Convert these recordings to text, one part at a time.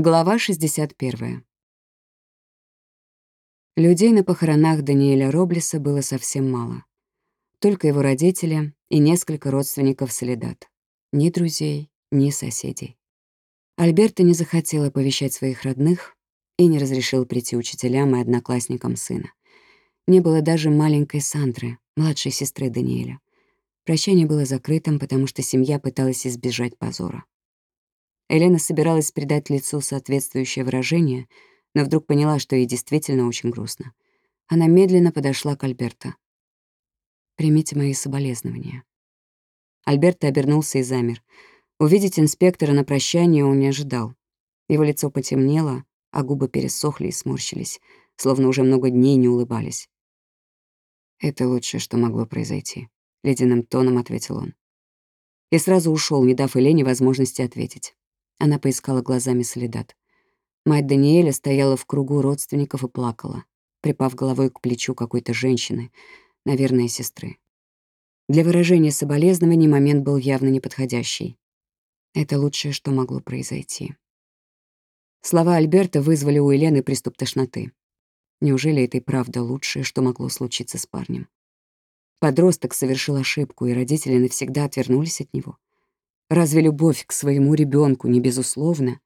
Глава 61. Людей на похоронах Даниэля Роблеса было совсем мало. Только его родители и несколько родственников Солидат. Ни друзей, ни соседей. Альберто не захотел оповещать своих родных и не разрешил прийти учителям и одноклассникам сына. Не было даже маленькой Сандры, младшей сестры Даниэля. Прощание было закрытым, потому что семья пыталась избежать позора. Елена собиралась придать лицу соответствующее выражение, но вдруг поняла, что ей действительно очень грустно. Она медленно подошла к Альберто. «Примите мои соболезнования». Альберто обернулся и замер. Увидеть инспектора на прощание он не ожидал. Его лицо потемнело, а губы пересохли и сморщились, словно уже много дней не улыбались. «Это лучшее, что могло произойти», — ледяным тоном ответил он. И сразу ушел, не дав Елене возможности ответить. Она поискала глазами солидат. Мать Даниэля стояла в кругу родственников и плакала, припав головой к плечу какой-то женщины, наверное, сестры. Для выражения соболезнований момент был явно неподходящий. Это лучшее, что могло произойти. Слова Альберта вызвали у Елены приступ тошноты. Неужели это и правда лучшее, что могло случиться с парнем? Подросток совершил ошибку, и родители навсегда отвернулись от него. Разве любовь к своему ребенку не безусловна?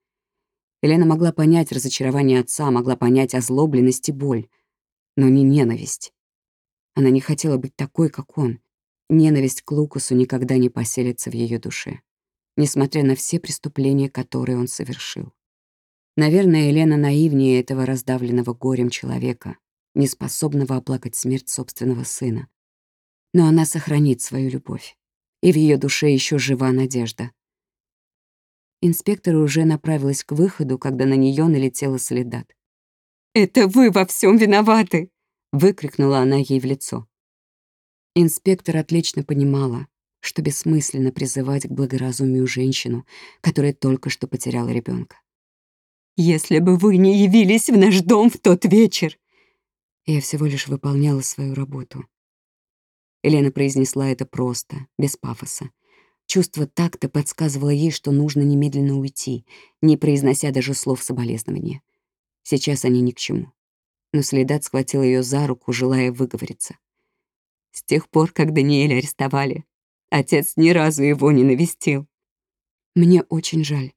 Елена могла понять разочарование отца, могла понять озлобленность и боль, но не ненависть. Она не хотела быть такой, как он. Ненависть к Лукасу никогда не поселится в ее душе, несмотря на все преступления, которые он совершил. Наверное, Елена наивнее этого раздавленного горем человека, неспособного оплакать смерть собственного сына. Но она сохранит свою любовь и в ее душе еще жива надежда. Инспектор уже направилась к выходу, когда на нее налетела солидат. «Это вы во всем виноваты!» — выкрикнула она ей в лицо. Инспектор отлично понимала, что бессмысленно призывать к благоразумию женщину, которая только что потеряла ребенка. «Если бы вы не явились в наш дом в тот вечер!» Я всего лишь выполняла свою работу. Елена произнесла это просто, без пафоса. Чувство такта подсказывало ей, что нужно немедленно уйти, не произнося даже слов соболезнования. Сейчас они ни к чему. Но Следат схватил ее за руку, желая выговориться. С тех пор, как Даниэля арестовали, отец ни разу его не навестил. Мне очень жаль.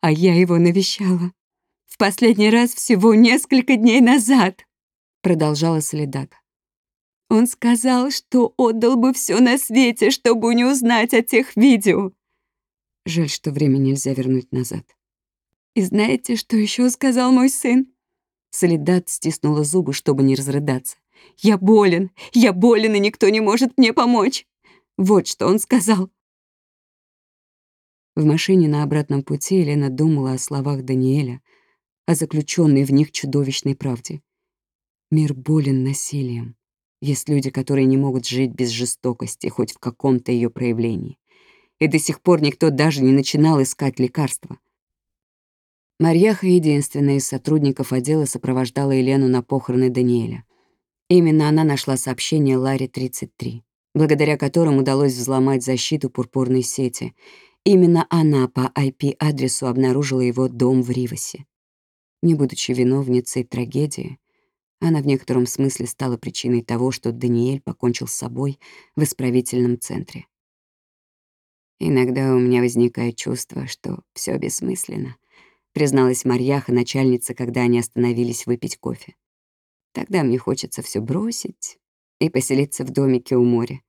А я его навещала. В последний раз всего несколько дней назад, продолжала Солидат. Он сказал, что отдал бы все на свете, чтобы не узнать о тех видео. Жаль, что время нельзя вернуть назад. И знаете, что еще сказал мой сын? Солидат стиснула зубы, чтобы не разрыдаться. «Я болен, я болен, и никто не может мне помочь!» Вот что он сказал. В машине на обратном пути Елена думала о словах Даниэля, о заключенной в них чудовищной правде. Мир болен насилием. Есть люди, которые не могут жить без жестокости, хоть в каком-то ее проявлении. И до сих пор никто даже не начинал искать лекарства. Марьяха, единственная из сотрудников отдела, сопровождала Елену на похороны Даниэля. Именно она нашла сообщение Ларе 33, благодаря которому удалось взломать защиту пурпурной сети. Именно она по IP-адресу обнаружила его дом в Ривасе. Не будучи виновницей трагедии, она в некотором смысле стала причиной того, что Даниэль покончил с собой в исправительном центре. «Иногда у меня возникает чувство, что все бессмысленно», призналась Марьяха, начальница, когда они остановились выпить кофе. «Тогда мне хочется все бросить и поселиться в домике у моря.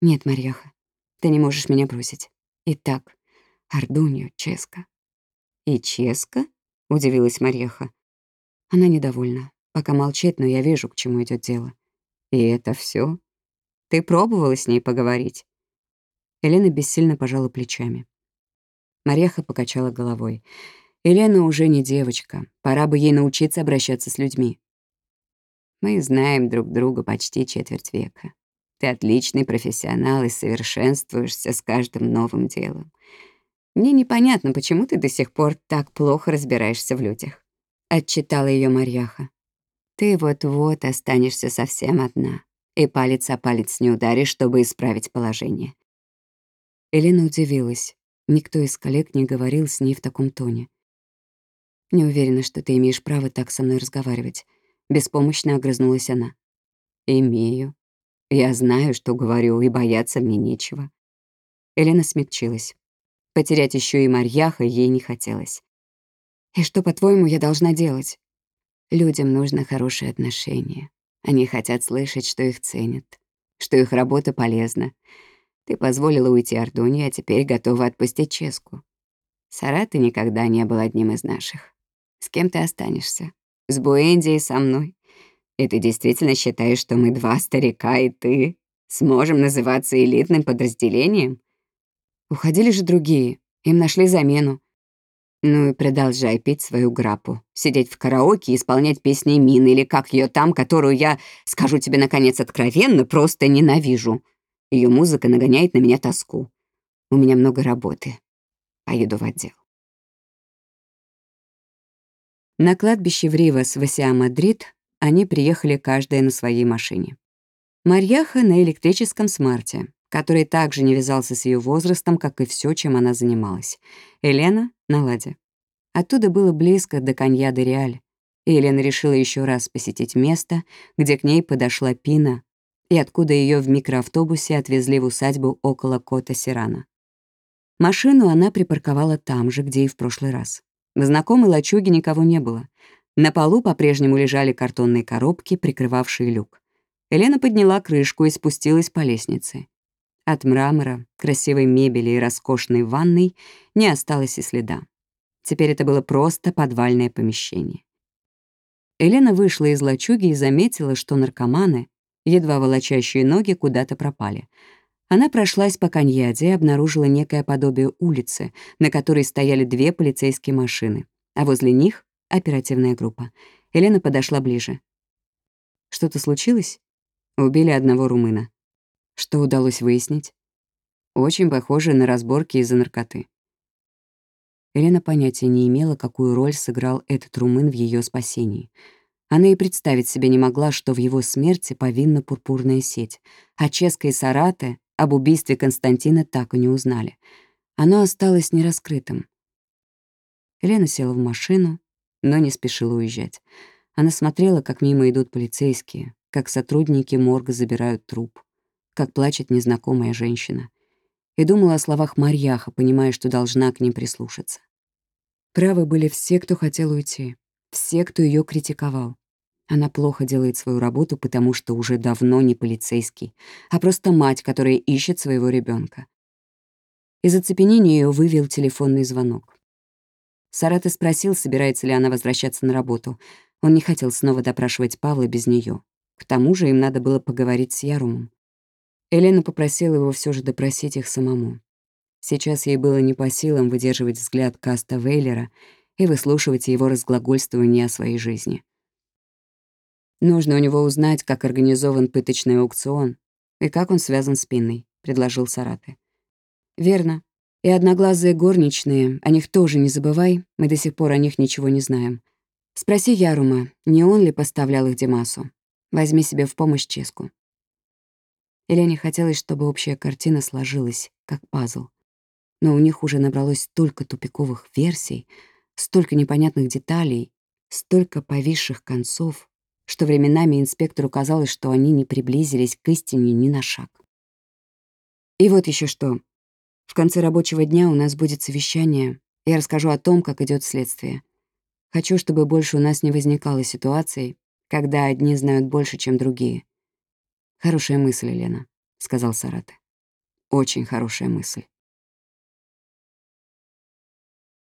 Нет, Марьяха, ты не можешь меня бросить. Итак, Ардуньо, Ческа». «И Ческа?» — удивилась Марьяха. Она недовольна. Пока молчит, но я вижу, к чему идет дело. И это все. Ты пробовала с ней поговорить? Елена бессильно пожала плечами. Марьяха покачала головой. Елена уже не девочка. Пора бы ей научиться обращаться с людьми. Мы знаем друг друга почти четверть века. Ты отличный профессионал и совершенствуешься с каждым новым делом. Мне непонятно, почему ты до сих пор так плохо разбираешься в людях. Отчитала ее Марьяха. Ты вот-вот останешься совсем одна, и палец о палец не ударишь, чтобы исправить положение. Елена удивилась. Никто из коллег не говорил с ней в таком тоне. Не уверена, что ты имеешь право так со мной разговаривать. Беспомощно огрызнулась она. Имею. Я знаю, что говорю, и бояться мне нечего. Елена смягчилась. Потерять еще и Марьяха ей не хотелось. «И что, по-твоему, я должна делать?» «Людям нужно хорошее отношение. Они хотят слышать, что их ценят, что их работа полезна. Ты позволила уйти Ардуне, а теперь готова отпустить Ческу. Сара, ты никогда не был одним из наших. С кем ты останешься? С Буэнди и со мной? И ты действительно считаешь, что мы два старика, и ты сможем называться элитным подразделением? Уходили же другие, им нашли замену. Ну и продолжай петь свою грапу, сидеть в караоке и исполнять песни Мины или как ее там, которую я, скажу тебе наконец откровенно, просто ненавижу. Ее музыка нагоняет на меня тоску. У меня много работы. Поеду в отдел. На кладбище в Ривас-Васиамадрид они приехали каждая на своей машине. Марьяха на электрическом смарте, который также не вязался с ее возрастом, как и все, чем она занималась. Елена — на ладе. Оттуда было близко до Каньяда-Реаль, и Елена решила еще раз посетить место, где к ней подошла Пина, и откуда ее в микроавтобусе отвезли в усадьбу около Кота Сирана. Машину она припарковала там же, где и в прошлый раз. В знакомой лачуге никого не было. На полу по-прежнему лежали картонные коробки, прикрывавшие люк. Елена подняла крышку и спустилась по лестнице. От мрамора, красивой мебели и роскошной ванной не осталось и следа. Теперь это было просто подвальное помещение. Елена вышла из лачуги и заметила, что наркоманы, едва волочащие ноги, куда-то пропали. Она прошлась по каньяде и обнаружила некое подобие улицы, на которой стояли две полицейские машины, а возле них — оперативная группа. Елена подошла ближе. «Что-то случилось?» Убили одного румына. Что удалось выяснить? Очень похоже на разборки из-за наркоты. Елена понятия не имела, какую роль сыграл этот румын в ее спасении. Она и представить себе не могла, что в его смерти повинна пурпурная сеть, а Ческа и Сарате об убийстве Константина так и не узнали. Оно осталось нераскрытым. Елена села в машину, но не спешила уезжать. Она смотрела, как мимо идут полицейские, как сотрудники морга забирают труп как плачет незнакомая женщина. И думала о словах Марьяха, понимая, что должна к ним прислушаться. Правы были все, кто хотел уйти, все, кто ее критиковал. Она плохо делает свою работу, потому что уже давно не полицейский, а просто мать, которая ищет своего ребенка. Из оцепенения ее вывел телефонный звонок. Сараты спросил, собирается ли она возвращаться на работу. Он не хотел снова допрашивать Павла без нее. К тому же им надо было поговорить с Ярумом. Елена попросила его все же допросить их самому. Сейчас ей было не по силам выдерживать взгляд Каста Вейлера и выслушивать его разглагольствование о своей жизни. «Нужно у него узнать, как организован пыточный аукцион и как он связан с Пинной», — предложил Сараты. «Верно. И одноглазые горничные, о них тоже не забывай, мы до сих пор о них ничего не знаем. Спроси Ярума, не он ли поставлял их Димасу. Возьми себе в помощь Ческу. Елене хотелось, чтобы общая картина сложилась, как пазл. Но у них уже набралось столько тупиковых версий, столько непонятных деталей, столько повисших концов, что временами инспектору казалось, что они не приблизились к истине ни на шаг. И вот еще что. В конце рабочего дня у нас будет совещание. Я расскажу о том, как идет следствие. Хочу, чтобы больше у нас не возникало ситуаций, когда одни знают больше, чем другие. «Хорошая мысль, Елена», — сказал Сарате. «Очень хорошая мысль».